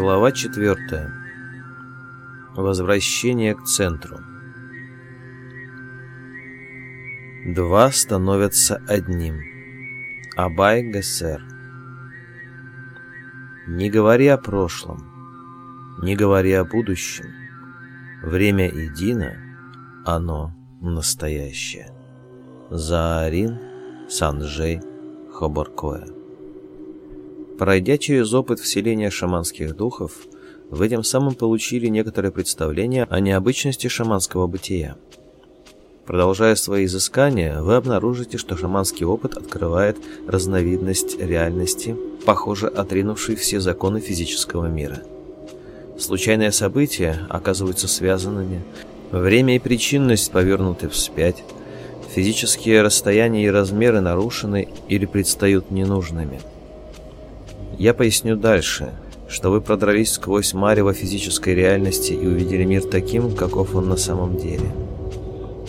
Глава 4. Возвращение к центру. Два становятся одним. Абай Гессер. Не говори о прошлом, не говори о будущем. Время едино, оно настоящее. Заарин Санжей Хабаркоя. Пройдя через опыт вселения шаманских духов, в тем самым получили некоторое представление о необычности шаманского бытия. Продолжая свои изыскания, вы обнаружите, что шаманский опыт открывает разновидность реальности, похоже отринувшей все законы физического мира. Случайные события оказываются связанными, время и причинность повернуты вспять, физические расстояния и размеры нарушены или предстают ненужными – я поясню дальше, что вы продрались сквозь марево физической реальности и увидели мир таким, каков он на самом деле.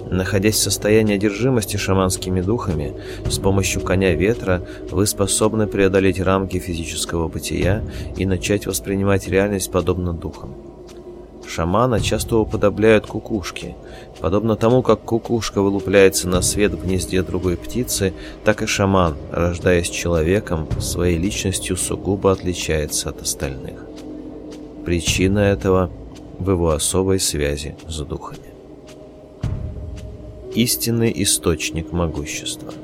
Находясь в состоянии одержимости шаманскими духами, с помощью коня ветра вы способны преодолеть рамки физического бытия и начать воспринимать реальность подобно духам. Шамана часто уподобляют кукушке. Подобно тому, как кукушка вылупляется на свет в гнезде другой птицы, так и шаман, рождаясь человеком, своей личностью сугубо отличается от остальных. Причина этого в его особой связи с духами. Истинный источник могущества –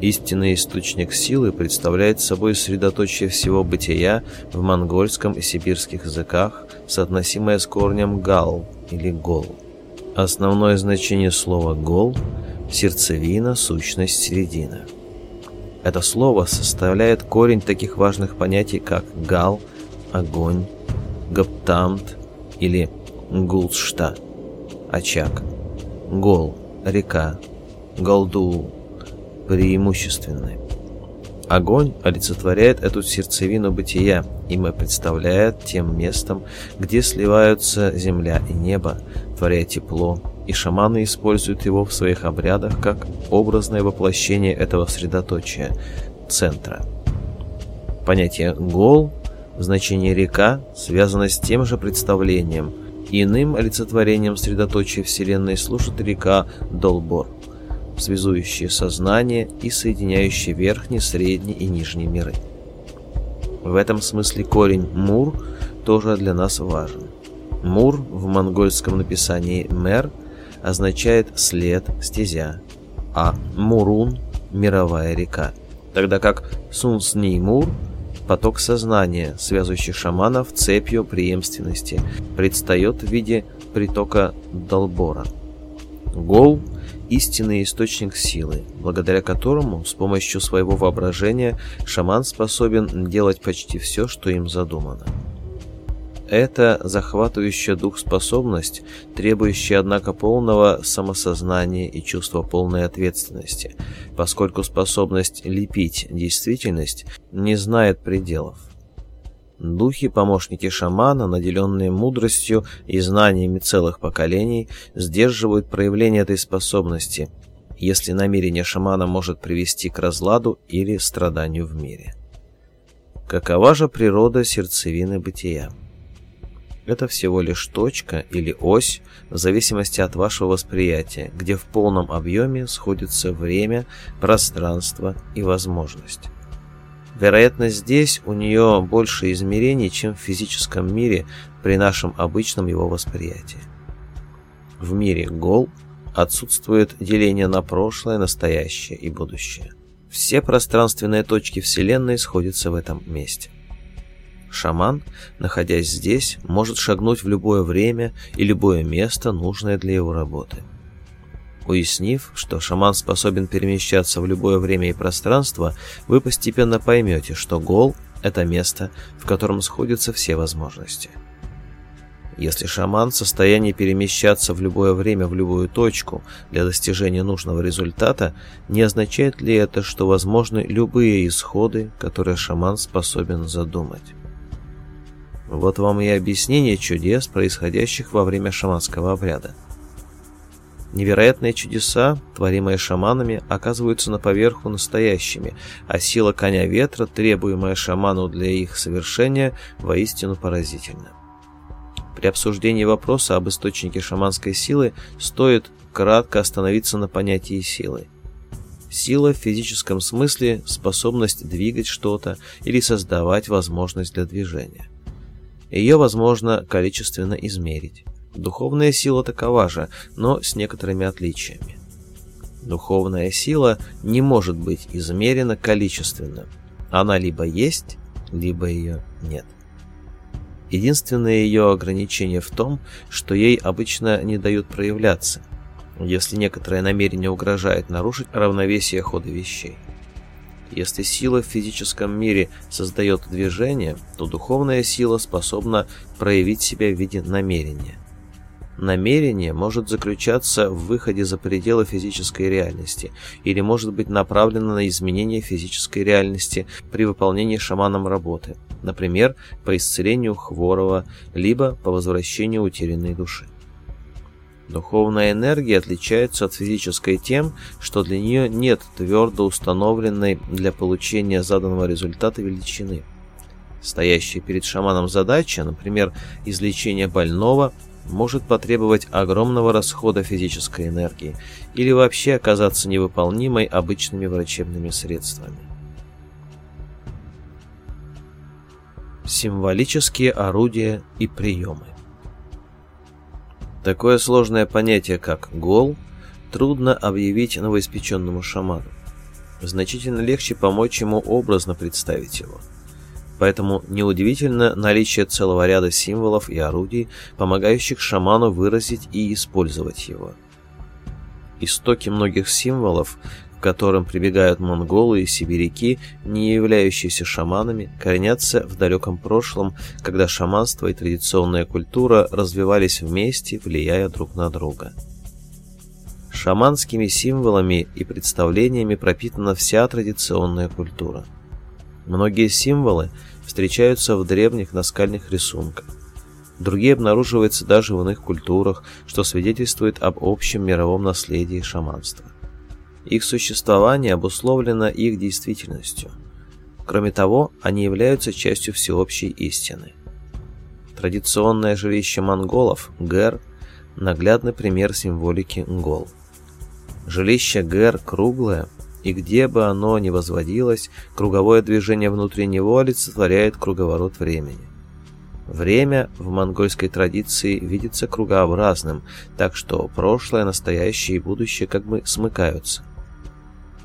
Истинный источник силы представляет собой средоточие всего бытия в монгольском и сибирских языках, соотносимое с корнем «гал» или «гол». Основное значение слова «гол» – сердцевина, сущность, середина. Это слово составляет корень таких важных понятий, как «гал», «огонь», «гаптамт» или «гулшта», «очаг», «гол», «река», «голду», «преимущественный». Огонь олицетворяет эту сердцевину бытия, и мы представляем тем местом, где сливаются земля и небо, творя тепло, и шаманы используют его в своих обрядах как образное воплощение этого средоточия, центра. Понятие «гол» в значении «река» связано с тем же представлением. Иным олицетворением средоточия Вселенной служит река Долбор – связующие сознание и соединяющие верхние, средние и нижние миры. В этом смысле корень «мур» тоже для нас важен. «Мур» в монгольском написании «мэр» означает «след», «стезя», а «мурун» – «мировая река», тогда как «сунсни-мур» – поток сознания, связывающий шаманов цепью преемственности, предстает в виде притока Долбора. Гол – истинный источник силы, благодаря которому с помощью своего воображения шаман способен делать почти все, что им задумано. Это захватывающая дух способность, требующая, однако, полного самосознания и чувства полной ответственности, поскольку способность лепить действительность не знает пределов. Духи, помощники шамана, наделенные мудростью и знаниями целых поколений, сдерживают проявление этой способности, если намерение шамана может привести к разладу или страданию в мире. Какова же природа сердцевины бытия? Это всего лишь точка или ось в зависимости от вашего восприятия, где в полном объеме сходятся время, пространство и возможность. Вероятно, здесь у нее больше измерений, чем в физическом мире при нашем обычном его восприятии. В мире гол отсутствует деление на прошлое, настоящее и будущее. Все пространственные точки Вселенной сходятся в этом месте. Шаман, находясь здесь, может шагнуть в любое время и любое место, нужное для его работы. Уяснив, что шаман способен перемещаться в любое время и пространство, вы постепенно поймете, что гол – это место, в котором сходятся все возможности. Если шаман в состоянии перемещаться в любое время в любую точку для достижения нужного результата, не означает ли это, что возможны любые исходы, которые шаман способен задумать? Вот вам и объяснение чудес, происходящих во время шаманского обряда – Невероятные чудеса, творимые шаманами, оказываются на поверху настоящими, а сила коня ветра, требуемая шаману для их совершения, воистину поразительна. При обсуждении вопроса об источнике шаманской силы стоит кратко остановиться на понятии силы. Сила в физическом смысле – способность двигать что-то или создавать возможность для движения. Ее возможно количественно измерить. Духовная сила такова же, но с некоторыми отличиями. Духовная сила не может быть измерена количественно. Она либо есть, либо ее нет. Единственное ее ограничение в том, что ей обычно не дают проявляться, если некоторое намерение угрожает нарушить равновесие хода вещей. Если сила в физическом мире создает движение, то духовная сила способна проявить себя в виде намерения – намерение может заключаться в выходе за пределы физической реальности или может быть направлено на изменение физической реальности при выполнении шаманом работы, например, по исцелению хворого, либо по возвращению утерянной души. Духовная энергия отличается от физической тем, что для нее нет твердо установленной для получения заданного результата величины. Стоящая перед шаманом задача, например, излечение больного – может потребовать огромного расхода физической энергии или вообще оказаться невыполнимой обычными врачебными средствами. Символические орудия и приемы Такое сложное понятие, как гол, трудно объявить новоиспеченному шаману. Значительно легче помочь ему образно представить его – Поэтому неудивительно наличие целого ряда символов и орудий, помогающих шаману выразить и использовать его. Истоки многих символов, к которым прибегают монголы и сибиряки, не являющиеся шаманами, коренятся в далеком прошлом, когда шаманство и традиционная культура развивались вместе, влияя друг на друга. Шаманскими символами и представлениями пропитана вся традиционная культура – Многие символы встречаются в древних наскальных рисунках. Другие обнаруживаются даже в иных культурах, что свидетельствует об общем мировом наследии шаманства. Их существование обусловлено их действительностью. Кроме того, они являются частью всеобщей истины. Традиционное жилище монголов, Гэр, наглядный пример символики Нгол. Жилище Гэр круглое – и где бы оно ни возводилось, круговое движение внутри него олицетворяет круговорот времени. Время в монгольской традиции видится кругообразным, так что прошлое, настоящее и будущее как бы смыкаются.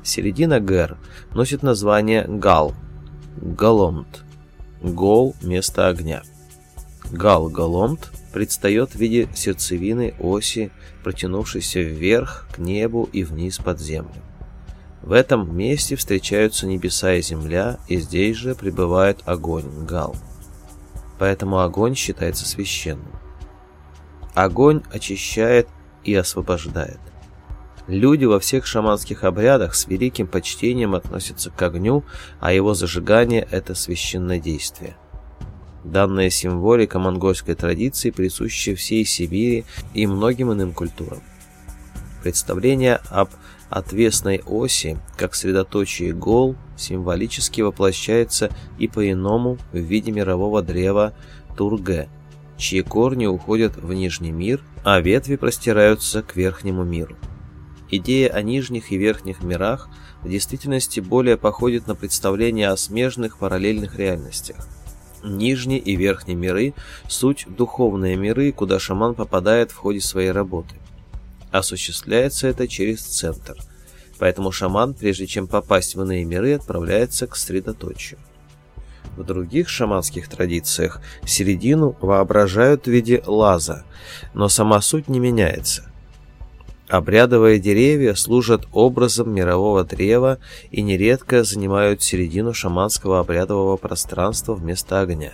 Середина Гэр носит название Гал, Галомт, Гол – место огня. Гал Галомт предстает в виде сердцевины оси, протянувшейся вверх к небу и вниз под землю. В этом месте встречаются небеса и земля, и здесь же пребывает огонь, гал. Поэтому огонь считается священным. Огонь очищает и освобождает. Люди во всех шаманских обрядах с великим почтением относятся к огню, а его зажигание – это священное действие. Данная символика монгольской традиции присуща всей Сибири и многим иным культурам. Представление об отвесной оси, как средоточие гол, символически воплощается и по-иному в виде мирового древа Турге, чьи корни уходят в Нижний мир, а ветви простираются к Верхнему миру. Идея о нижних и верхних мирах в действительности более походит на представление о смежных параллельных реальностях. Нижний и верхний миры – суть духовные миры, куда шаман попадает в ходе своей работы осуществляется это через центр. Поэтому шаман, прежде чем попасть в иные миры, отправляется к средоточию. В других шаманских традициях середину воображают в виде лаза, но сама суть не меняется. Обрядовые деревья служат образом мирового древа и нередко занимают середину шаманского обрядового пространства вместо огня.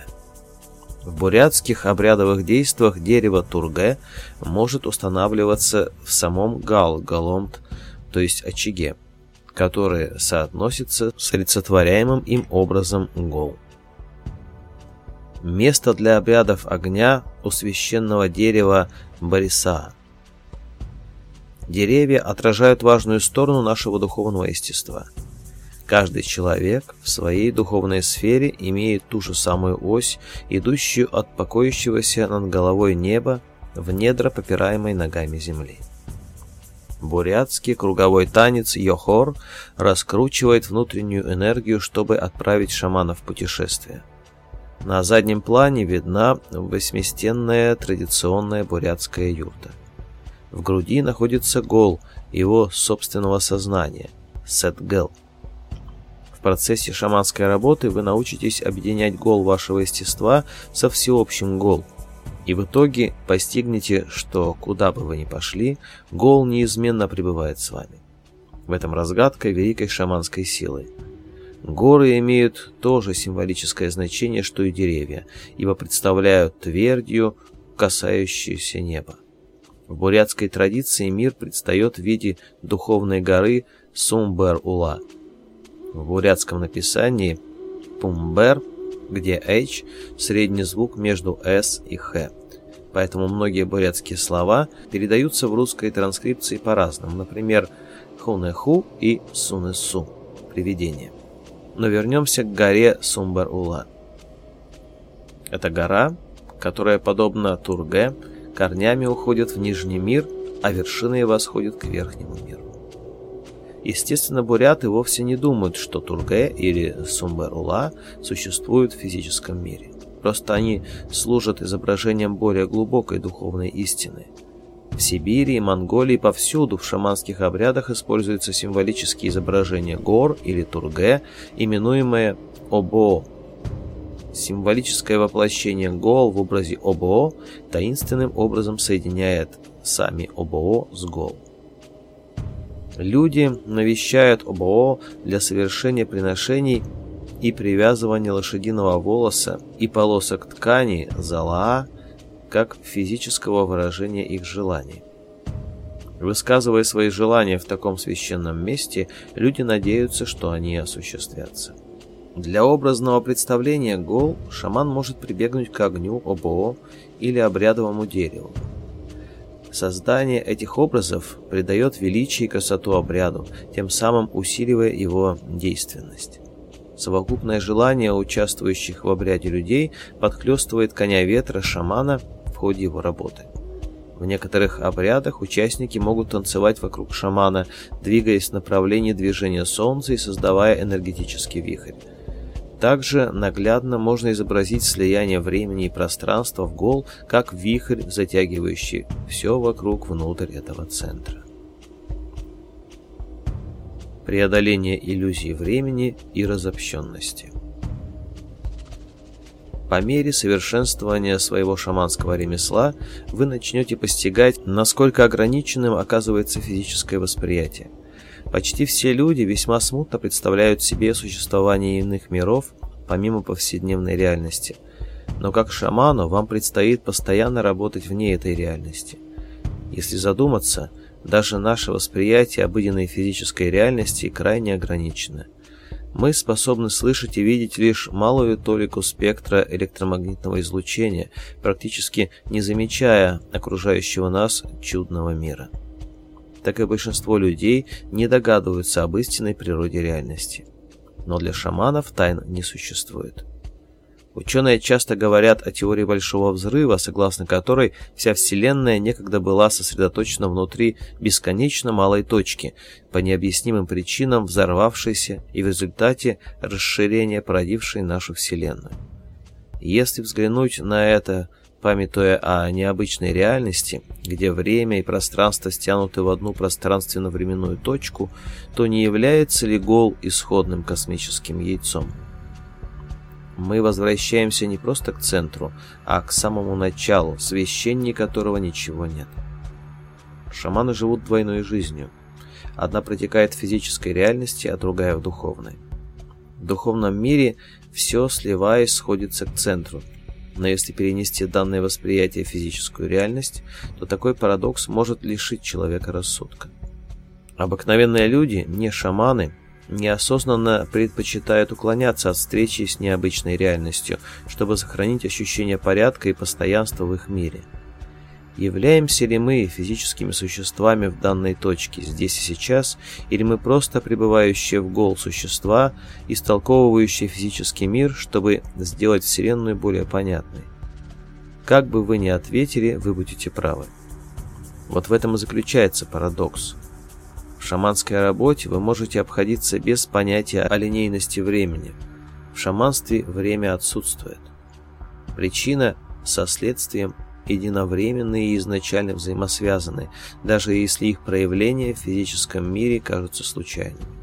В бурятских обрядовых действиях дерево турге может устанавливаться в самом гал, галомт, то есть очаге, который соотносится с олицетворяемым им образом гол. Место для обрядов огня у священного дерева Бориса. Деревья отражают важную сторону нашего духовного естества – Каждый человек в своей духовной сфере имеет ту же самую ось, идущую от покоящегося над головой неба в недра попираемой ногами земли. Бурятский круговой танец Йохор раскручивает внутреннюю энергию, чтобы отправить шамана в путешествие. На заднем плане видна восьмистенная традиционная бурятская юрта. В груди находится гол его собственного сознания – Сетгел – процессе шаманской работы вы научитесь объединять гол вашего естества со всеобщим гол. И в итоге постигнете, что куда бы вы ни пошли, гол неизменно пребывает с вами. В этом разгадка великой шаманской силы. Горы имеют тоже символическое значение, что и деревья, ибо представляют твердью, касающуюся неба. В бурятской традиции мир предстает в виде духовной горы Сумбер-Ула – в бурятском написании «пумбер», где «h» — средний звук между «s» и «h». Поэтому многие бурятские слова передаются в русской транскрипции по-разному, например, «хунэху» и «сунэсу» — «привидение». Но вернемся к горе Сумбар-Ула. Это гора, которая, подобно Турге, корнями уходит в Нижний мир, а вершины восходят к Верхнему миру. Естественно, буряты вовсе не думают, что Турге или Сумбарула существуют в физическом мире. Просто они служат изображением более глубокой духовной истины. В Сибири, Монголии, повсюду в шаманских обрядах используются символические изображения гор или турге, именуемые обо. Символическое воплощение гол в образе обо таинственным образом соединяет сами обо с гол. Люди навещают обоо для совершения приношений и привязывания лошадиного волоса и полосок ткани залаа как физического выражения их желаний. Высказывая свои желания в таком священном месте, люди надеются, что они осуществятся. Для образного представления гол шаман может прибегнуть к огню обоо или обрядовому дереву. Создание этих образов придает величие и красоту обряду, тем самым усиливая его действенность. Совокупное желание участвующих в обряде людей подхлестывает коня ветра шамана в ходе его работы. В некоторых обрядах участники могут танцевать вокруг шамана, двигаясь в направлении движения солнца и создавая энергетический вихрь. Также наглядно можно изобразить слияние времени и пространства в гол, как вихрь, затягивающий все вокруг внутрь этого центра. Преодоление иллюзии времени и разобщенности. По мере совершенствования своего шаманского ремесла вы начнете постигать, насколько ограниченным оказывается физическое восприятие – Почти все люди весьма смутно представляют себе существование иных миров, помимо повседневной реальности. Но как шаману вам предстоит постоянно работать вне этой реальности. Если задуматься, даже наше восприятие обыденной физической реальности крайне ограничено. Мы способны слышать и видеть лишь малую толику спектра электромагнитного излучения, практически не замечая окружающего нас чудного мира так и большинство людей не догадываются об истинной природе реальности. Но для шаманов тайн не существует. Ученые часто говорят о теории Большого Взрыва, согласно которой вся Вселенная некогда была сосредоточена внутри бесконечно малой точки, по необъяснимым причинам взорвавшейся и в результате расширения породившей нашу Вселенную. Если взглянуть на это Памятуя о необычной реальности, где время и пространство стянуты в одну пространственно-временную точку, то не является ли гол исходным космическим яйцом? Мы возвращаемся не просто к центру, а к самому началу, в священии которого ничего нет. Шаманы живут двойной жизнью. Одна протекает в физической реальности, а другая в духовной. В духовном мире все, сливаясь, сходится к центру – но если перенести данное восприятие в физическую реальность, то такой парадокс может лишить человека рассудка. Обыкновенные люди, не шаманы, неосознанно предпочитают уклоняться от встречи с необычной реальностью, чтобы сохранить ощущение порядка и постоянства в их мире – Являемся ли мы физическими существами в данной точке, здесь и сейчас, или мы просто пребывающие в гол существа, истолковывающие физический мир, чтобы сделать Вселенную более понятной? Как бы вы ни ответили, вы будете правы. Вот в этом и заключается парадокс. В шаманской работе вы можете обходиться без понятия о линейности времени. В шаманстве время отсутствует. Причина со следствием – единовременны и изначально взаимосвязаны, даже если их проявления в физическом мире кажутся случайными.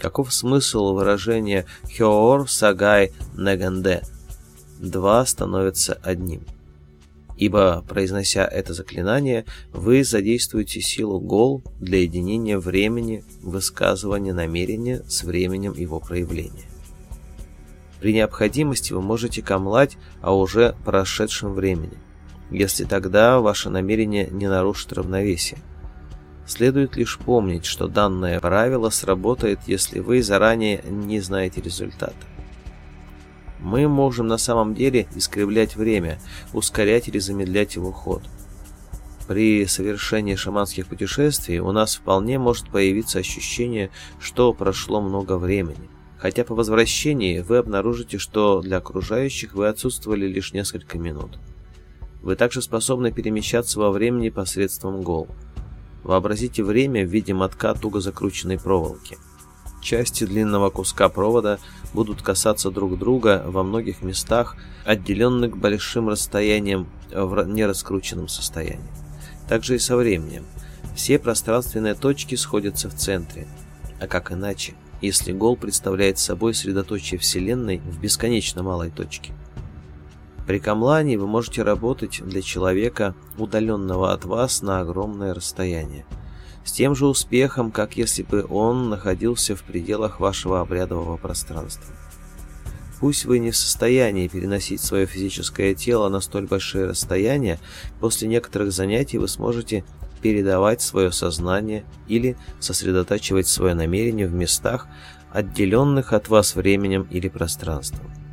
Каков смысл выражения «хеор сагай наганде» — «два становятся одним»? Ибо, произнося это заклинание, вы задействуете силу гол для единения времени высказывания намерения с временем его проявления. При необходимости вы можете камлать о уже прошедшем времени – если тогда ваше намерение не нарушит равновесие. Следует лишь помнить, что данное правило сработает, если вы заранее не знаете результата. Мы можем на самом деле искривлять время, ускорять или замедлять его ход. При совершении шаманских путешествий у нас вполне может появиться ощущение, что прошло много времени. Хотя по возвращении вы обнаружите, что для окружающих вы отсутствовали лишь несколько минут. Вы также способны перемещаться во времени посредством гол. Вообразите время в виде мотка туго закрученной проволоки. Части длинного куска провода будут касаться друг друга во многих местах, отделенных большим расстоянием в нераскрученном состоянии. Также и со временем. Все пространственные точки сходятся в центре. А как иначе, если гол представляет собой средоточие Вселенной в бесконечно малой точке? При камлании вы можете работать для человека, удаленного от вас на огромное расстояние. С тем же успехом, как если бы он находился в пределах вашего обрядового пространства. Пусть вы не в состоянии переносить свое физическое тело на столь большие расстояния, после некоторых занятий вы сможете передавать свое сознание или сосредотачивать свое намерение в местах, отделенных от вас временем или пространством.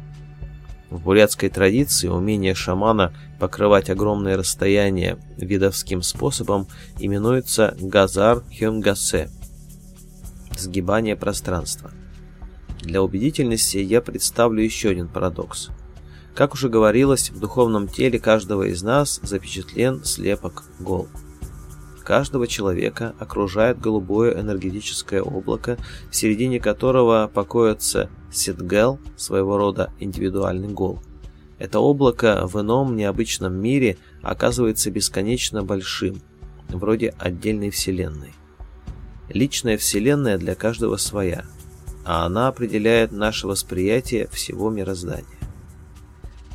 В бурятской традиции умение шамана покрывать огромные расстояния видовским способом именуется газар хемгасе – сгибание пространства. Для убедительности я представлю еще один парадокс. Как уже говорилось, в духовном теле каждого из нас запечатлен слепок гол – каждого человека окружает голубое энергетическое облако, в середине которого покоится ситгел, своего рода индивидуальный гол. Это облако в ином необычном мире оказывается бесконечно большим, вроде отдельной вселенной. Личная вселенная для каждого своя, а она определяет наше восприятие всего мироздания.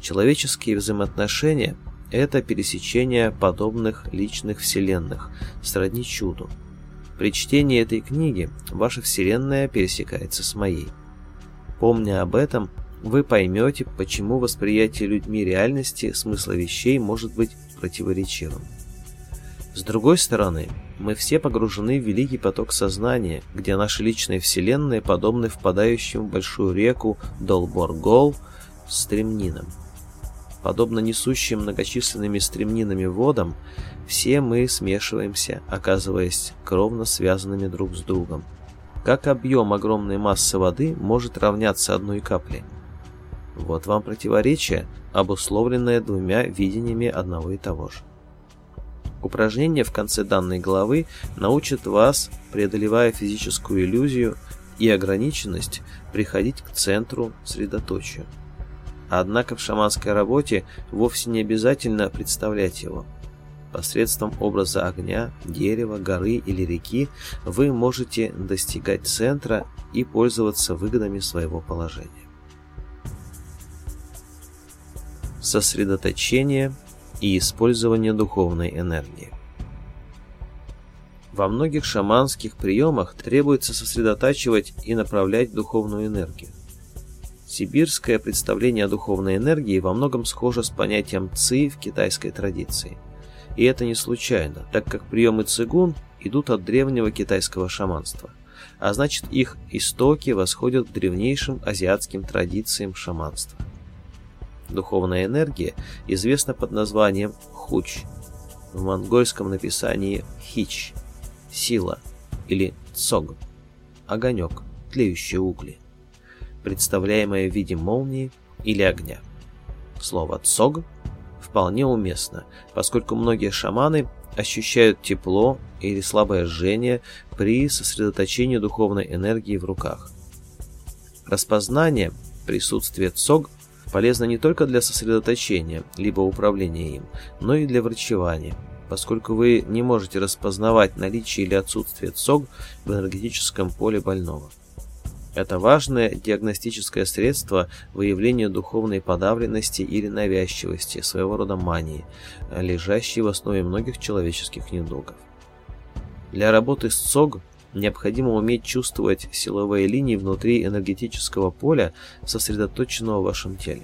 Человеческие взаимоотношения – это пересечение подобных личных вселенных, сродни чуду. При чтении этой книги ваша вселенная пересекается с моей. Помня об этом, вы поймете, почему восприятие людьми реальности смысла вещей может быть противоречивым. С другой стороны, мы все погружены в великий поток сознания, где наши личные вселенные подобны впадающим в большую реку Долборгол с стремнинам подобно несущим многочисленными стремнинами водам, все мы смешиваемся, оказываясь кровно связанными друг с другом. Как объем огромной массы воды может равняться одной капле? Вот вам противоречие, обусловленное двумя видениями одного и того же. Упражнение в конце данной главы научит вас, преодолевая физическую иллюзию и ограниченность, приходить к центру средоточию. Однако в шаманской работе вовсе не обязательно представлять его. Посредством образа огня, дерева, горы или реки вы можете достигать центра и пользоваться выгодами своего положения. Сосредоточение и использование духовной энергии. Во многих шаманских приемах требуется сосредотачивать и направлять духовную энергию. Сибирское представление о духовной энергии во многом схоже с понятием ци в китайской традиции. И это не случайно, так как приемы цигун идут от древнего китайского шаманства, а значит их истоки восходят к древнейшим азиатским традициям шаманства. Духовная энергия известна под названием хуч, в монгольском написании хич, сила или цог, огонек, тлеющие угли представляемое в виде молнии или огня. Слово «цог» вполне уместно, поскольку многие шаманы ощущают тепло или слабое жжение при сосредоточении духовной энергии в руках. Распознание присутствия цог полезно не только для сосредоточения, либо управления им, но и для врачевания, поскольку вы не можете распознавать наличие или отсутствие цог в энергетическом поле больного. Это важное диагностическое средство выявления духовной подавленности или навязчивости, своего рода мании, лежащей в основе многих человеческих недугов. Для работы с ЦОГ необходимо уметь чувствовать силовые линии внутри энергетического поля, сосредоточенного в вашем теле.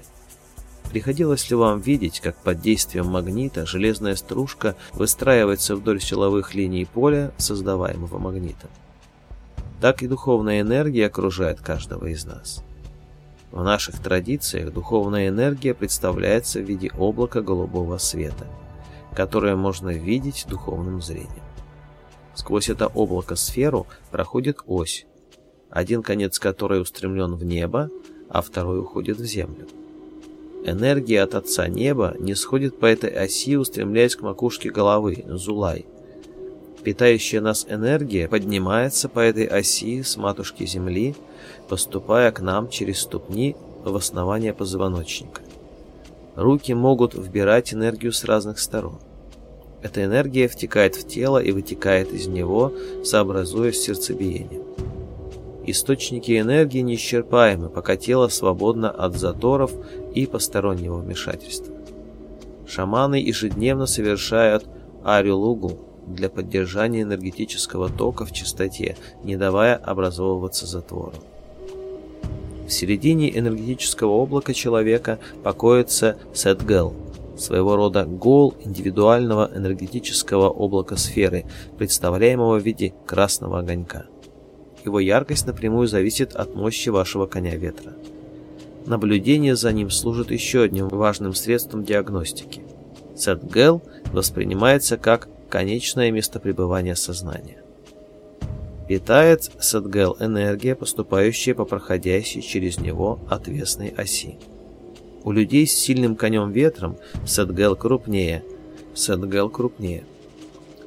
Приходилось ли вам видеть, как под действием магнита железная стружка выстраивается вдоль силовых линий поля, создаваемого магнитом? так и духовная энергия окружает каждого из нас. В наших традициях духовная энергия представляется в виде облака голубого света, которое можно видеть духовным зрением. Сквозь это облако сферу проходит ось, один конец которой устремлен в небо, а второй уходит в землю. Энергия от Отца Неба не сходит по этой оси, устремляясь к макушке головы, Зулай – Питающая нас энергия поднимается по этой оси с матушки Земли, поступая к нам через ступни в основание позвоночника. Руки могут вбирать энергию с разных сторон. Эта энергия втекает в тело и вытекает из него, сообразуясь сердцебиением. Источники энергии неисчерпаемы, пока тело свободно от заторов и постороннего вмешательства. Шаманы ежедневно совершают арилугу, для поддержания энергетического тока в чистоте, не давая образовываться затвору. В середине энергетического облака человека покоится Сетгел, своего рода гол индивидуального энергетического облака сферы, представляемого в виде красного огонька. Его яркость напрямую зависит от мощи вашего коня ветра. Наблюдение за ним служит еще одним важным средством диагностики. Сетгел воспринимается как конечное место пребывания сознания. Питает Садгел энергия, поступающая по проходящей через него отвесной оси. У людей с сильным конем ветром Садгел крупнее, Садгел крупнее.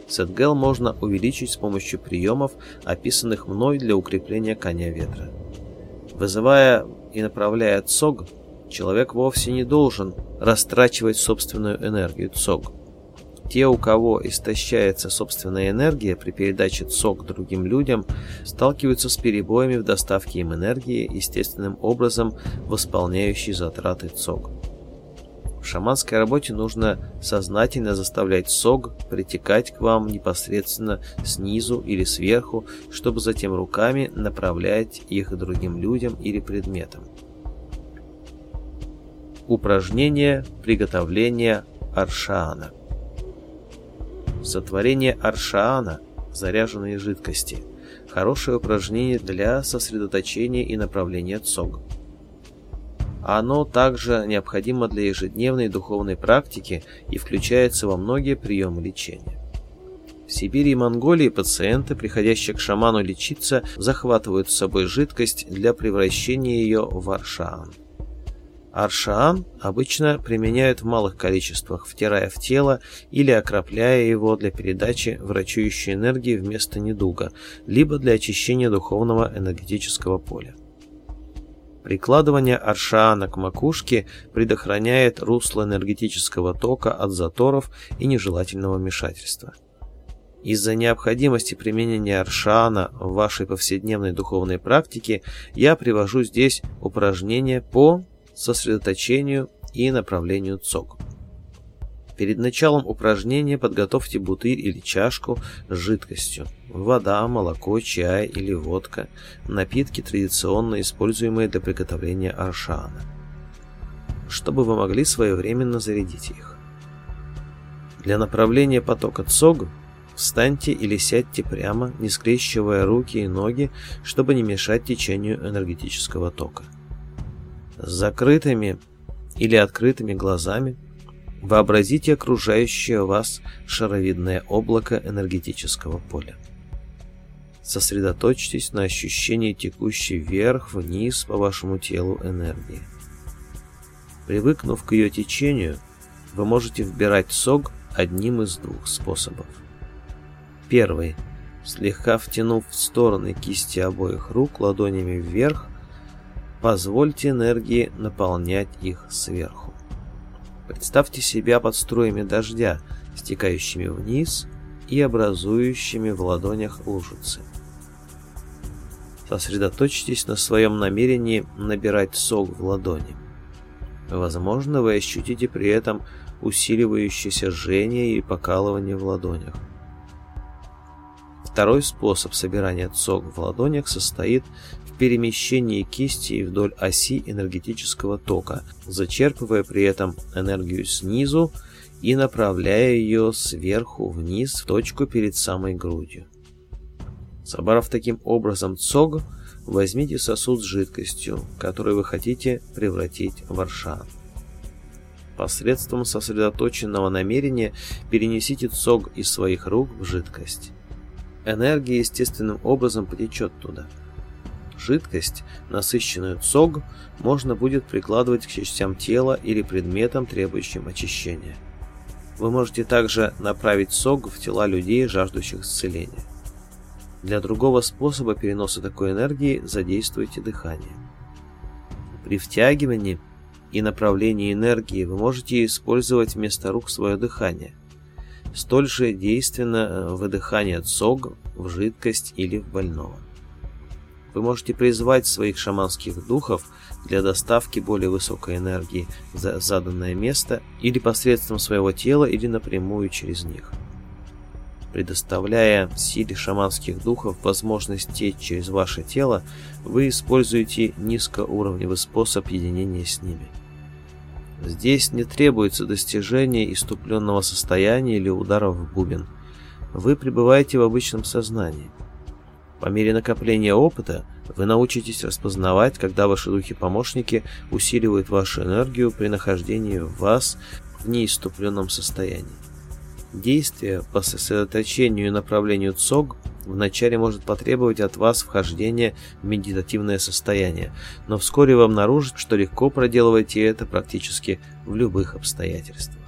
Садгел можно увеличить с помощью приемов, описанных мной для укрепления коня ветра. Вызывая и направляя цог, человек вовсе не должен растрачивать собственную энергию цог. Те, у кого истощается собственная энергия при передаче ЦОК другим людям, сталкиваются с перебоями в доставке им энергии, естественным образом восполняющей затраты ЦОК. В шаманской работе нужно сознательно заставлять сог притекать к вам непосредственно снизу или сверху, чтобы затем руками направлять их другим людям или предметам. Упражнение приготовления аршана. Сотворение Аршаана, заряженные жидкости. Хорошее упражнение для сосредоточения и направления цог. Оно также необходимо для ежедневной духовной практики и включается во многие приемы лечения. В Сибири и Монголии пациенты, приходящие к шаману лечиться, захватывают с собой жидкость для превращения ее в аршаан. Аршаам обычно применяют в малых количествах, втирая в тело или окропляя его для передачи врачующей энергии вместо недуга, либо для очищения духовного энергетического поля. Прикладывание аршаана к макушке предохраняет русло энергетического тока от заторов и нежелательного вмешательства. Из-за необходимости применения аршаана в вашей повседневной духовной практике я привожу здесь упражнение по сосредоточению и направлению цок. Перед началом упражнения подготовьте бутыль или чашку с жидкостью. Вода, молоко, чай или водка – напитки, традиционно используемые для приготовления аршана. Чтобы вы могли своевременно зарядить их. Для направления потока цог встаньте или сядьте прямо, не скрещивая руки и ноги, чтобы не мешать течению энергетического тока закрытыми или открытыми глазами вообразите окружающее вас шаровидное облако энергетического поля. Сосредоточьтесь на ощущении текущей вверх-вниз по вашему телу энергии. Привыкнув к ее течению, вы можете вбирать сок одним из двух способов. Первый. Слегка втянув в стороны кисти обоих рук ладонями вверх, Позвольте энергии наполнять их сверху. Представьте себя под струями дождя, стекающими вниз и образующими в ладонях лужицы. Сосредоточьтесь на своем намерении набирать сок в ладони. Возможно, вы ощутите при этом усиливающееся жжение и покалывание в ладонях. Второй способ собирания цок в ладонях состоит перемещении кисти вдоль оси энергетического тока, зачерпывая при этом энергию снизу и направляя ее сверху вниз в точку перед самой грудью. Собрав таким образом цог, возьмите сосуд с жидкостью, которую вы хотите превратить в аршан. Посредством сосредоточенного намерения перенесите цог из своих рук в жидкость. Энергия естественным образом потечет туда – жидкость, насыщенную ЦОГ, можно будет прикладывать к частям тела или предметам, требующим очищения. Вы можете также направить сок в тела людей, жаждущих исцеления. Для другого способа переноса такой энергии задействуйте дыхание. При втягивании и направлении энергии вы можете использовать вместо рук свое дыхание. Столь же действенно выдыхание ЦОГ в жидкость или в больного. Вы можете призвать своих шаманских духов для доставки более высокой энергии за заданное место или посредством своего тела или напрямую через них. Предоставляя силе шаманских духов возможность течь через ваше тело, вы используете низкоуровневый способ единения с ними. Здесь не требуется достижение иступленного состояния или ударов в бубен. Вы пребываете в обычном сознании – по мере накопления опыта вы научитесь распознавать, когда ваши духи-помощники усиливают вашу энергию при нахождении в вас в неиступленном состоянии. Действие по сосредоточению и направлению ЦОГ вначале может потребовать от вас вхождения в медитативное состояние, но вскоре вы обнаружите, что легко проделываете это практически в любых обстоятельствах.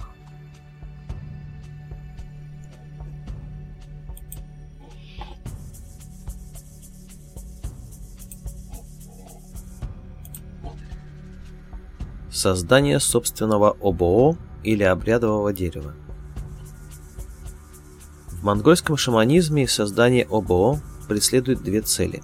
создание собственного ОБО или обрядового дерева. В монгольском шаманизме создание ОБО преследует две цели.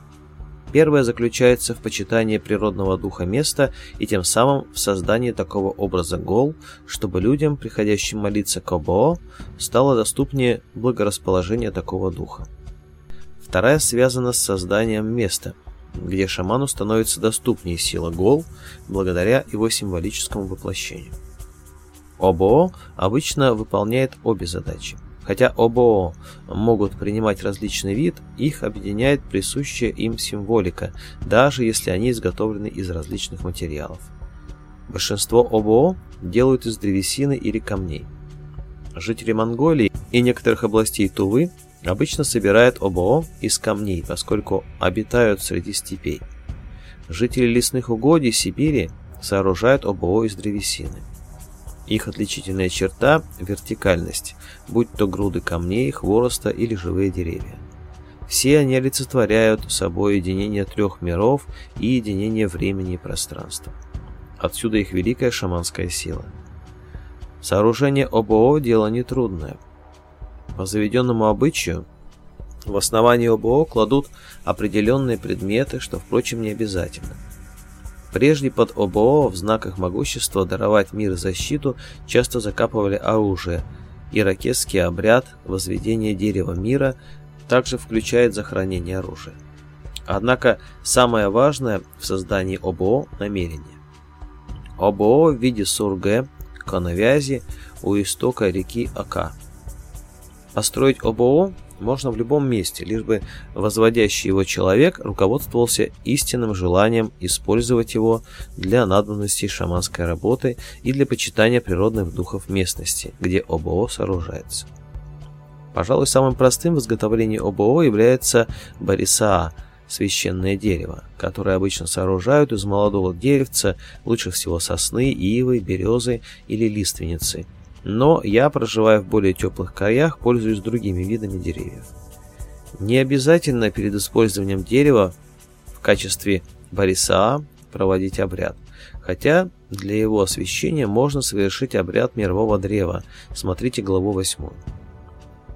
Первая заключается в почитании природного духа места и тем самым в создании такого образа гол, чтобы людям, приходящим молиться к ОБО, стало доступнее благорасположение такого духа. Вторая связана с созданием места – где шаману становится доступнее сила гол благодаря его символическому воплощению. ОБО обычно выполняет обе задачи. Хотя ОБО могут принимать различный вид, их объединяет присущая им символика, даже если они изготовлены из различных материалов. Большинство ОБО делают из древесины или камней. Жители Монголии и некоторых областей Тувы Обычно собирает ОБО из камней, поскольку обитают среди степей. Жители лесных угодий Сибири сооружают ОБО из древесины. Их отличительная черта – вертикальность, будь то груды камней, хвороста или живые деревья. Все они олицетворяют собой единение трех миров и единение времени и пространства. Отсюда их великая шаманская сила. Сооружение ОБО – дело нетрудное – по заведенному обычаю в основании ОБО кладут определенные предметы, что, впрочем, не обязательно. Прежде под ОБО в знаках могущества даровать мир и защиту часто закапывали оружие. Иракетский обряд возведения дерева мира также включает захоронение оружия. Однако самое важное в создании ОБО – намерение. ОБО в виде сурге, коновязи у истока реки Ака – построить ОБО можно в любом месте, лишь бы возводящий его человек руководствовался истинным желанием использовать его для надобностей шаманской работы и для почитания природных духов местности, где ОБО сооружается. Пожалуй, самым простым в изготовлении ОБО является барисаа – священное дерево, которое обычно сооружают из молодого деревца, лучше всего сосны, ивы, березы или лиственницы, но я проживая в более теплых краях, пользуюсь другими видами деревьев. Не обязательно перед использованием дерева в качестве барисаа проводить обряд, хотя для его освещения можно совершить обряд мирового древа, смотрите главу 8.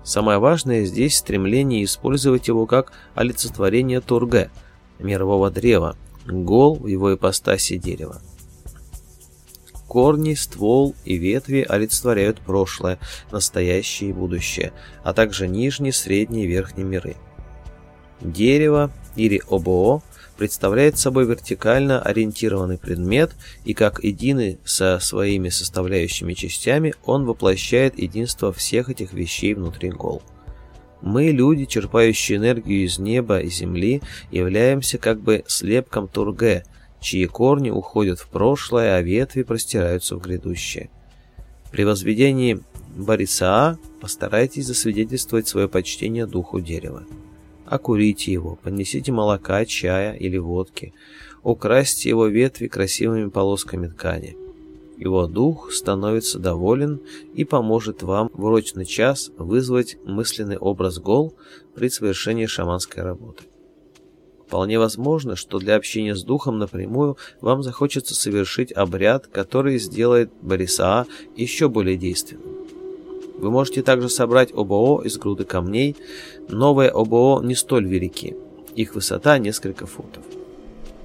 Самое важное здесь стремление использовать его как олицетворение Турге, мирового древа, гол в его ипостаси дерева корни, ствол и ветви олицетворяют прошлое, настоящее и будущее, а также нижние, средние и верхние миры. Дерево или ОБО представляет собой вертикально ориентированный предмет, и как единый со своими составляющими частями, он воплощает единство всех этих вещей внутри гол. Мы, люди, черпающие энергию из неба и земли, являемся как бы слепком Турге – чьи корни уходят в прошлое, а ветви простираются в грядущее. При возведении Борисаа постарайтесь засвидетельствовать свое почтение духу дерева. Окурите его, поднесите молока, чая или водки, украсьте его ветви красивыми полосками ткани. Его дух становится доволен и поможет вам в урочный час вызвать мысленный образ гол при совершении шаманской работы. Вполне возможно, что для общения с духом напрямую вам захочется совершить обряд, который сделает Борисаа еще более действенным. Вы можете также собрать ОБО из груды камней. Новые ОБО не столь велики. Их высота несколько футов.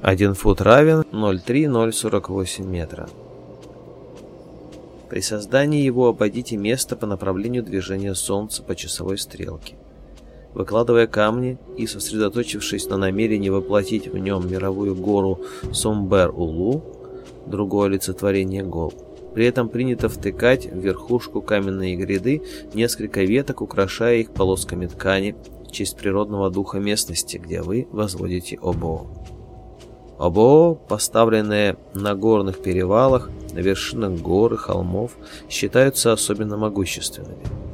1 фут равен 0,3048 метра. При создании его обойдите место по направлению движения Солнца по часовой стрелке выкладывая камни и сосредоточившись на намерении воплотить в нем мировую гору Сумбер-Улу, другое олицетворение гол. При этом принято втыкать в верхушку каменные гряды несколько веток, украшая их полосками ткани в честь природного духа местности, где вы возводите обо. Обо, поставленные на горных перевалах, на вершинах гор и холмов, считаются особенно могущественными.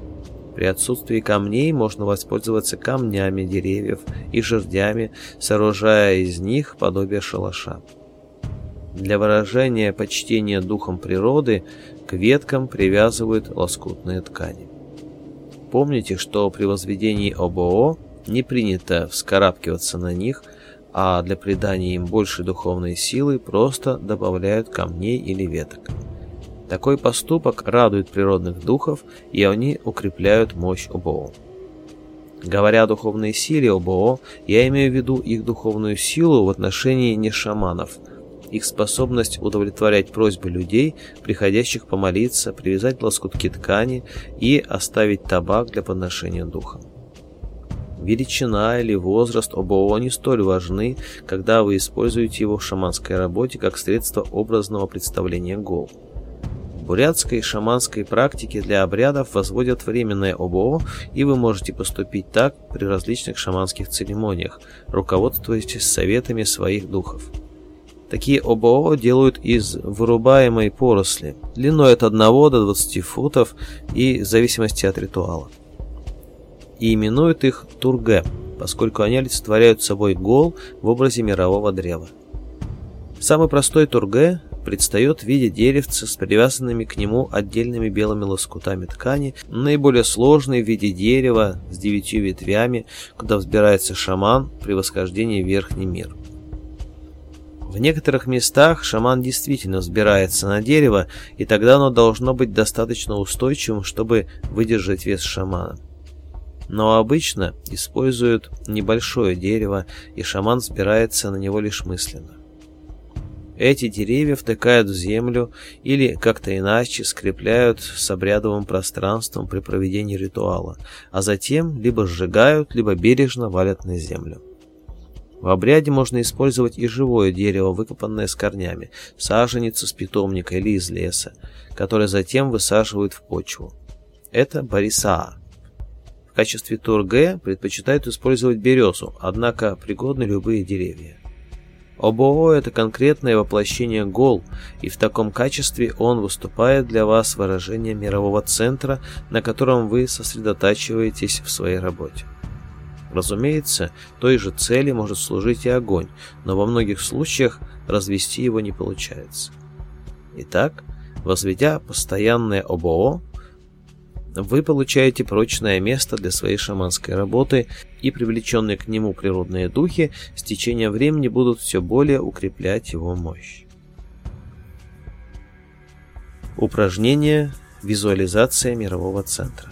При отсутствии камней можно воспользоваться камнями деревьев и жердями, сооружая из них подобие шалаша. Для выражения почтения духом природы к веткам привязывают лоскутные ткани. Помните, что при возведении ОБО не принято вскарабкиваться на них, а для придания им больше духовной силы просто добавляют камней или веток. Такой поступок радует природных духов, и они укрепляют мощь ОБО. Говоря о духовной силе ОБО, я имею в виду их духовную силу в отношении не шаманов, их способность удовлетворять просьбы людей, приходящих помолиться, привязать лоскутки ткани и оставить табак для подношения духа. Величина или возраст ОБО не столь важны, когда вы используете его в шаманской работе как средство образного представления голову бурятской и шаманской практике для обрядов возводят временное ОБО, и вы можете поступить так при различных шаманских церемониях, руководствуясь советами своих духов. Такие ОБО делают из вырубаемой поросли, длиной от 1 до 20 футов и в зависимости от ритуала. И именуют их турге, поскольку они олицетворяют собой гол в образе мирового древа. Самый простой турге предстает в виде деревца с привязанными к нему отдельными белыми лоскутами ткани, наиболее сложный в виде дерева с девятью ветвями, куда взбирается шаман при восхождении в верхний мир. В некоторых местах шаман действительно взбирается на дерево, и тогда оно должно быть достаточно устойчивым, чтобы выдержать вес шамана. Но обычно используют небольшое дерево, и шаман взбирается на него лишь мысленно. Эти деревья втыкают в землю или как-то иначе скрепляют с обрядовым пространством при проведении ритуала, а затем либо сжигают, либо бережно валят на землю. В обряде можно использовать и живое дерево, выкопанное с корнями, саженицу с питомника или из леса, которое затем высаживают в почву. Это барисаа. В качестве турге предпочитают использовать березу, однако пригодны любые деревья. ОБО – это конкретное воплощение гол, и в таком качестве он выступает для вас выражением мирового центра, на котором вы сосредотачиваетесь в своей работе. Разумеется, той же цели может служить и огонь, но во многих случаях развести его не получается. Итак, возведя постоянное ОБО, вы получаете прочное место для своей шаманской работы, и привлеченные к нему природные духи с течением времени будут все более укреплять его мощь. Упражнение «Визуализация мирового центра».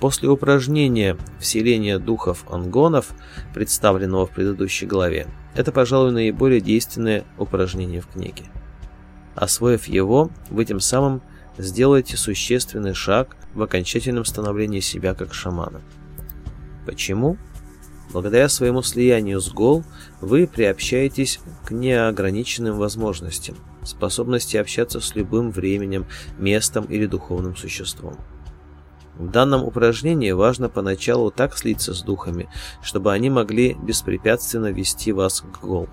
После упражнения «Вселение духов ангонов», представленного в предыдущей главе, это, пожалуй, наиболее действенное упражнение в книге. Освоив его, вы тем самым сделайте существенный шаг в окончательном становлении себя как шамана. Почему? Благодаря своему слиянию с Гол вы приобщаетесь к неограниченным возможностям, способности общаться с любым временем, местом или духовным существом. В данном упражнении важно поначалу так слиться с духами, чтобы они могли беспрепятственно вести вас к Гол.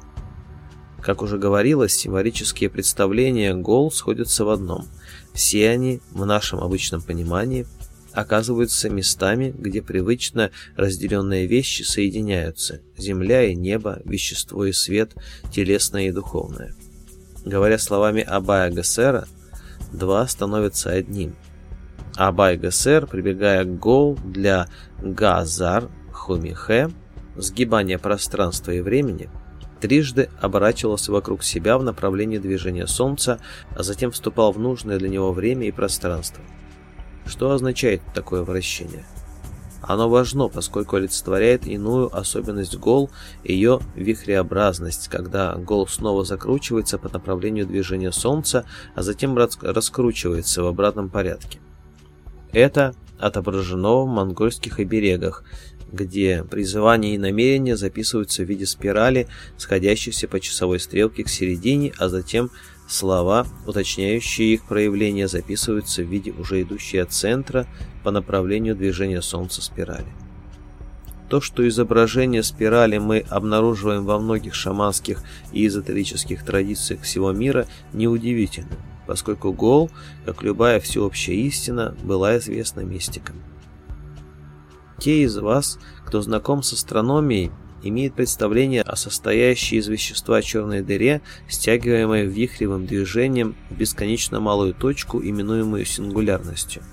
Как уже говорилось, символические представления Гол сходятся в одном – все они, в нашем обычном понимании, оказываются местами, где привычно разделенные вещи соединяются – земля и небо, вещество и свет, телесное и духовное. Говоря словами Абая Гасера, два становятся одним. Абай Гасер, прибегая к гол для Газар Хумихе, сгибание пространства и времени – трижды оборачивался вокруг себя в направлении движения Солнца, а затем вступал в нужное для него время и пространство. Что означает такое вращение? Оно важно, поскольку олицетворяет иную особенность гол, ее вихреобразность, когда гол снова закручивается по направлению движения Солнца, а затем раскручивается в обратном порядке. Это отображено в монгольских оберегах – где при и намерения записываются в виде спирали, сходящихся по часовой стрелке к середине, а затем слова, уточняющие их проявление, записываются в виде уже идущей от центра по направлению движения Солнца спирали. То, что изображение спирали мы обнаруживаем во многих шаманских и эзотерических традициях всего мира, неудивительно, поскольку Гол, как любая всеобщая истина, была известна мистикам те из вас, кто знаком с астрономией, имеет представление о состоящей из вещества черной дыре, стягиваемой вихревым движением в бесконечно малую точку, именуемую сингулярностью.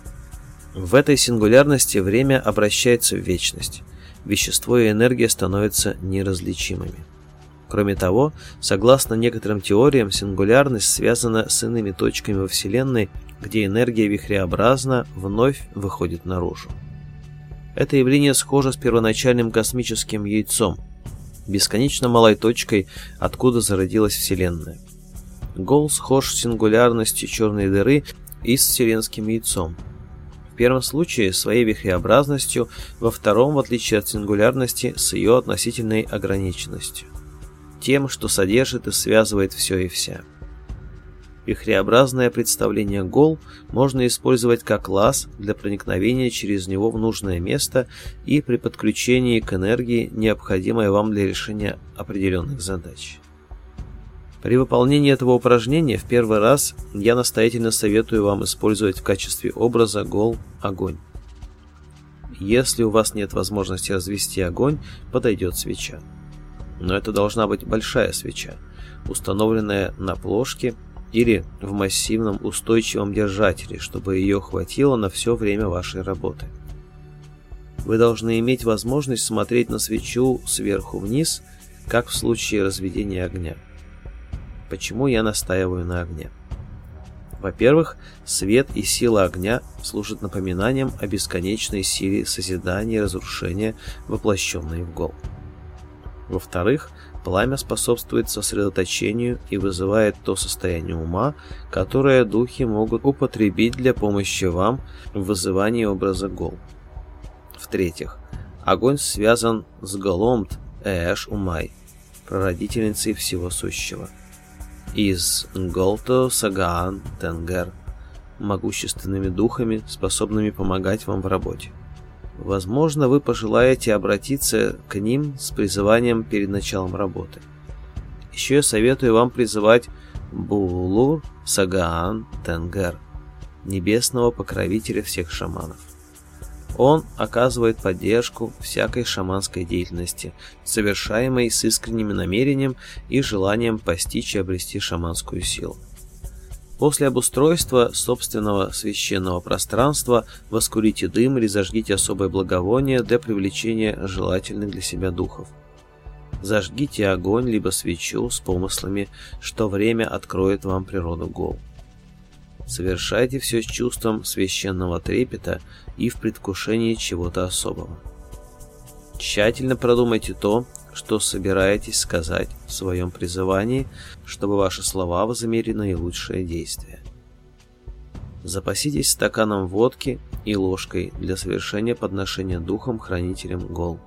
В этой сингулярности время обращается в вечность. Вещество и энергия становятся неразличимыми. Кроме того, согласно некоторым теориям, сингулярность связана с иными точками во Вселенной, где энергия вихреобразно вновь выходит наружу. Это явление схоже с первоначальным космическим яйцом, бесконечно малой точкой, откуда зародилась Вселенная. Гол схож с сингулярностью черной дыры и с вселенским яйцом. В первом случае своей вихреобразностью, во втором, в отличие от сингулярности, с ее относительной ограниченностью. Тем, что содержит и связывает все и вся и представление гол можно использовать как лаз для проникновения через него в нужное место и при подключении к энергии, необходимой вам для решения определенных задач. При выполнении этого упражнения в первый раз я настоятельно советую вам использовать в качестве образа гол огонь. Если у вас нет возможности развести огонь, подойдет свеча. Но это должна быть большая свеча, установленная на плошке или в массивном устойчивом держателе, чтобы ее хватило на все время вашей работы. Вы должны иметь возможность смотреть на свечу сверху вниз, как в случае разведения огня. Почему я настаиваю на огне? Во-первых, свет и сила огня служат напоминанием о бесконечной силе созидания и разрушения, воплощенной в гол. Во-вторых, Пламя способствует сосредоточению и вызывает то состояние ума, которое духи могут употребить для помощи вам в вызывании образа гол. В-третьих, огонь связан с голомт Эш Умай, прародительницей всего сущего. Из Голто Сагаан Тенгер, могущественными духами, способными помогать вам в работе. Возможно, вы пожелаете обратиться к ним с призыванием перед началом работы. Еще я советую вам призывать Булур Сагаан Тенгер, небесного покровителя всех шаманов. Он оказывает поддержку всякой шаманской деятельности, совершаемой с искренним намерением и желанием постичь и обрести шаманскую силу. После обустройства собственного священного пространства воскурите дым или зажгите особое благовоние для привлечения желательных для себя духов. Зажгите огонь либо свечу с помыслами, что время откроет вам природу гол. Совершайте все с чувством священного трепета и в предвкушении чего-то особого. Тщательно продумайте то, что собираетесь сказать в своем призывании, чтобы ваши слова возымели наилучшее действие. Запаситесь стаканом водки и ложкой для совершения подношения духом хранителем гол.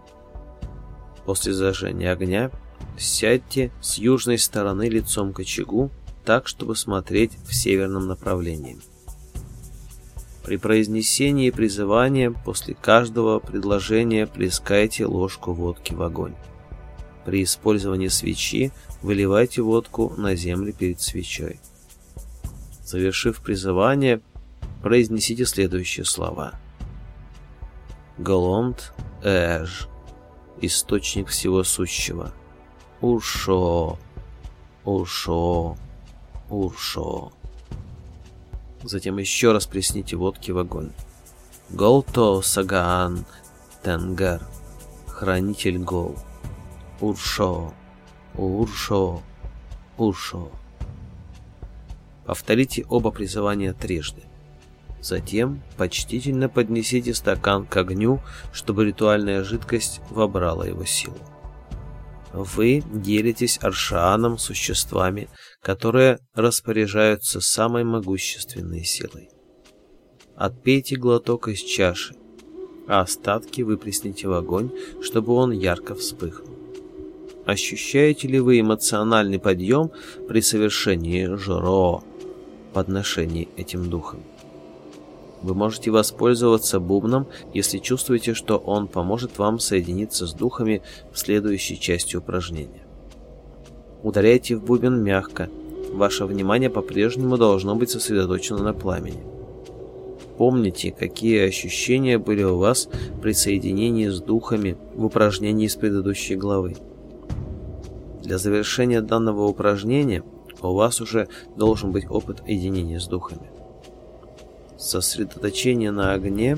После зажжения огня сядьте с южной стороны лицом к очагу, так, чтобы смотреть в северном направлении. При произнесении призывания после каждого предложения плескайте ложку водки в огонь при использовании свечи выливайте водку на землю перед свечой. Завершив призывание, произнесите следующие слова. Голомт Эж, источник всего сущего. Уршо, Уршо, Уршо. Затем еще раз присните водки в огонь. Голто Сагаан Тенгар, хранитель Гол urso, уршо, уршо. Повторите оба призывания трижды. Затем почтительно поднесите стакан к огню, чтобы ритуальная жидкость вобрала его силу. Вы делитесь аршааном существами, которые распоряжаются самой могущественной силой. Отпейте глоток из чаши, а остатки выплесните в огонь, чтобы он ярко вспыхнул. Ощущаете ли вы эмоциональный подъем при совершении жро, подношении этим духом? Вы можете воспользоваться бубном, если чувствуете, что он поможет вам соединиться с духами в следующей части упражнения. Ударяйте в бубен мягко. Ваше внимание по-прежнему должно быть сосредоточено на пламени. Помните, какие ощущения были у вас при соединении с духами в упражнении из предыдущей главы. Для завершения данного упражнения у вас уже должен быть опыт единения с духами. Сосредоточение на огне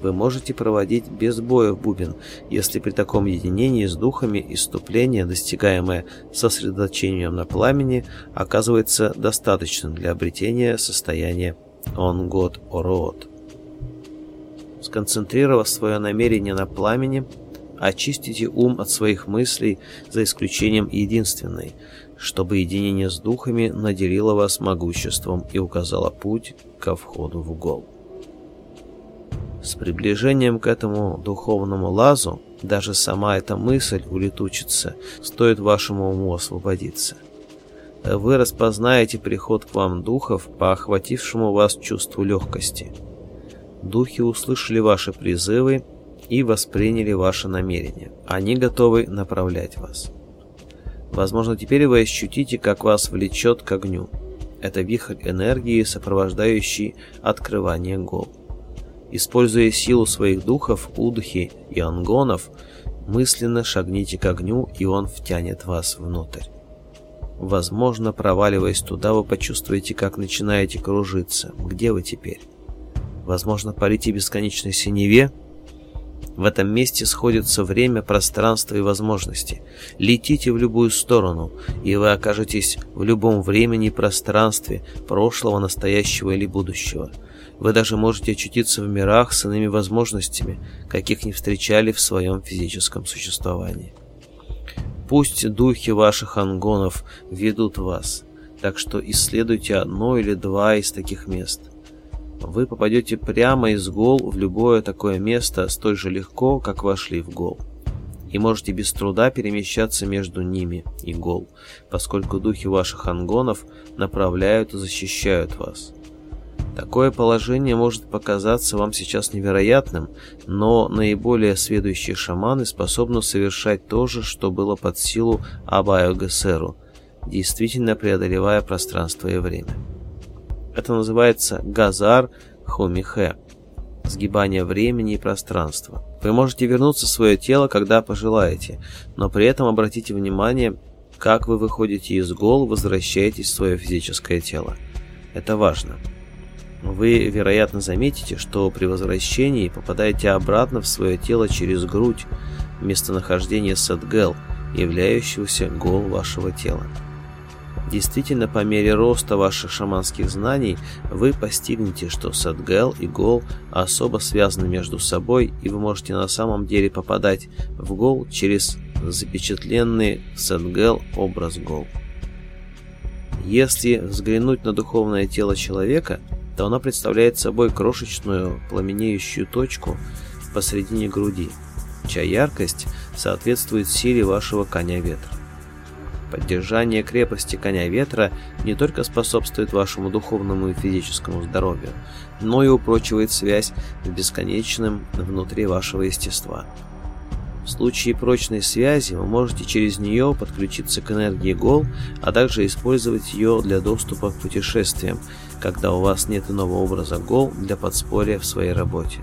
вы можете проводить без боя в бубен, если при таком единении с духами иступление, достигаемое сосредоточением на пламени, оказывается достаточным для обретения состояния он год ороот. Сконцентрировав свое намерение на пламени, очистите ум от своих мыслей за исключением единственной, чтобы единение с духами наделило вас могуществом и указало путь ко входу в угол. С приближением к этому духовному лазу даже сама эта мысль улетучится, стоит вашему уму освободиться. Вы распознаете приход к вам духов по охватившему вас чувству легкости. Духи услышали ваши призывы и восприняли ваше намерение. А Они готовы направлять вас. Возможно, теперь вы ощутите, как вас влечет к огню. Это вихрь энергии, сопровождающий открывание гол. Используя силу своих духов, удухи и ангонов, мысленно шагните к огню, и он втянет вас внутрь. Возможно, проваливаясь туда, вы почувствуете, как начинаете кружиться. Где вы теперь? Возможно, парите в бесконечной синеве, в этом месте сходится время, пространство и возможности. Летите в любую сторону, и вы окажетесь в любом времени и пространстве прошлого, настоящего или будущего. Вы даже можете очутиться в мирах с иными возможностями, каких не встречали в своем физическом существовании. Пусть духи ваших ангонов ведут вас, так что исследуйте одно или два из таких мест вы попадете прямо из гол в любое такое место столь же легко, как вошли в гол. И можете без труда перемещаться между ними и гол, поскольку духи ваших ангонов направляют и защищают вас. Такое положение может показаться вам сейчас невероятным, но наиболее сведущие шаманы способны совершать то же, что было под силу Абаю Гессеру, действительно преодолевая пространство и время. Это называется газар хомихе – сгибание времени и пространства. Вы можете вернуться в свое тело, когда пожелаете, но при этом обратите внимание, как вы выходите из гол, возвращаетесь в свое физическое тело. Это важно. Вы, вероятно, заметите, что при возвращении попадаете обратно в свое тело через грудь, местонахождение садгел, являющегося гол вашего тела. Действительно, по мере роста ваших шаманских знаний вы постигнете, что Садгел и Гол особо связаны между собой, и вы можете на самом деле попадать в Гол через запечатленный в Садгел образ Гол. Если взглянуть на духовное тело человека, то оно представляет собой крошечную пламенеющую точку посредине груди, чья яркость соответствует силе вашего коня ветра. Поддержание крепости коня ветра не только способствует вашему духовному и физическому здоровью, но и упрочивает связь с бесконечным внутри вашего естества. В случае прочной связи вы можете через нее подключиться к энергии Гол, а также использовать ее для доступа к путешествиям, когда у вас нет иного образа Гол для подспорья в своей работе.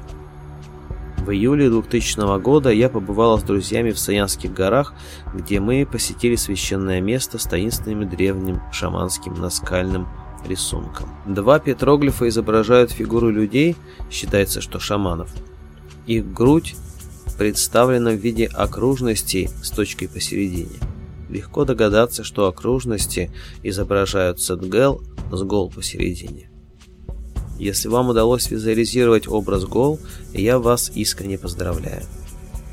В июле 2000 года я побывала с друзьями в Саянских горах, где мы посетили священное место с таинственным древним шаманским наскальным рисунком. Два петроглифа изображают фигуру людей, считается, что шаманов. Их грудь представлена в виде окружностей с точкой посередине. Легко догадаться, что окружности изображают сетгел с гол посередине если вам удалось визуализировать образ гол, я вас искренне поздравляю.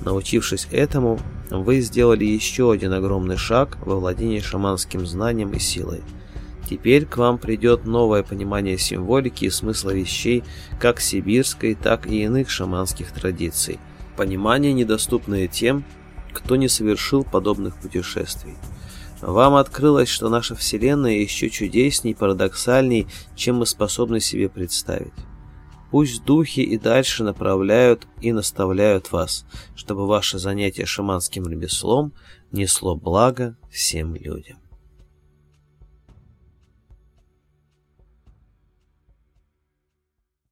Научившись этому, вы сделали еще один огромный шаг во владении шаманским знанием и силой. Теперь к вам придет новое понимание символики и смысла вещей как сибирской, так и иных шаманских традиций. Понимание, недоступное тем, кто не совершил подобных путешествий. Вам открылось, что наша Вселенная еще чудесней и парадоксальней, чем мы способны себе представить. Пусть духи и дальше направляют и наставляют вас, чтобы ваше занятие шаманским ремеслом несло благо всем людям.